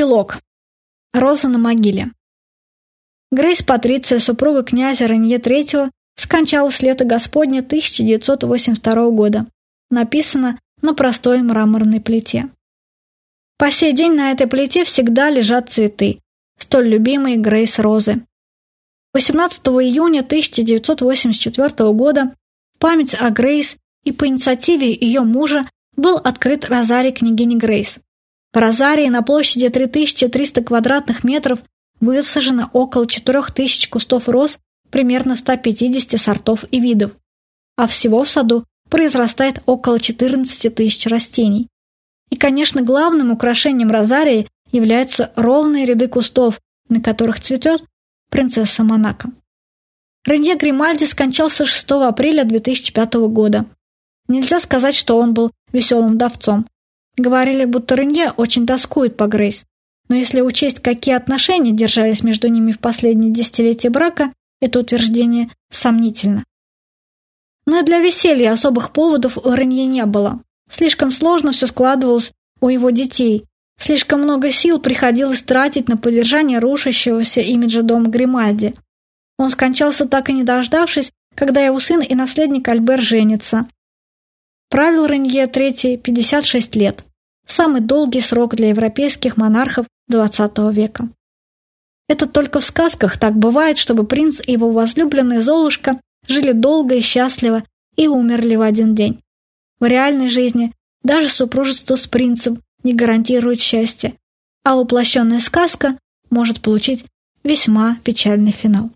Эпилог. Роза на могиле. Грейс Патриция, супруга князя Ранье III, скончалась лето Господня 1982 года. Написано на простой мраморной плите. По сей день на этой плите всегда лежат цветы, столь любимые Грейс розы. 18 июня 1984 года в память о Грейс и по инициативе ее мужа был открыт розарий княгини Грейс. В розарии на площади 3300 квадратных метров высажено около 4000 кустов роз примерно 150 сортов и видов, а всего в саду произрастает около 14 тысяч растений. И, конечно, главным украшением розарии являются ровные ряды кустов, на которых цветет принцесса Монако. Ренье Гримальди скончался 6 апреля 2005 года. Нельзя сказать, что он был веселым вдовцом. Говорили, будто Ренье очень тоскует по Грейс. Но если учесть, какие отношения держались между ними в последние десятилетия брака, это утверждение сомнительно. Но и для веселья особых поводов у Ренье не было. Слишком сложно все складывалось у его детей. Слишком много сил приходилось тратить на поддержание рушащегося имиджа дома Гримальди. Он скончался так и не дождавшись, когда его сын и наследник Альбер женятся. Правил Ренье III 56 лет самый долгий срок для европейских монархов XX века. Это только в сказках так бывает, чтобы принц и его возлюбленная Золушка жили долго и счастливо и умерли в один день. В реальной жизни даже супружество с принцем не гарантирует счастья, а воплощенная сказка может получить весьма печальный финал.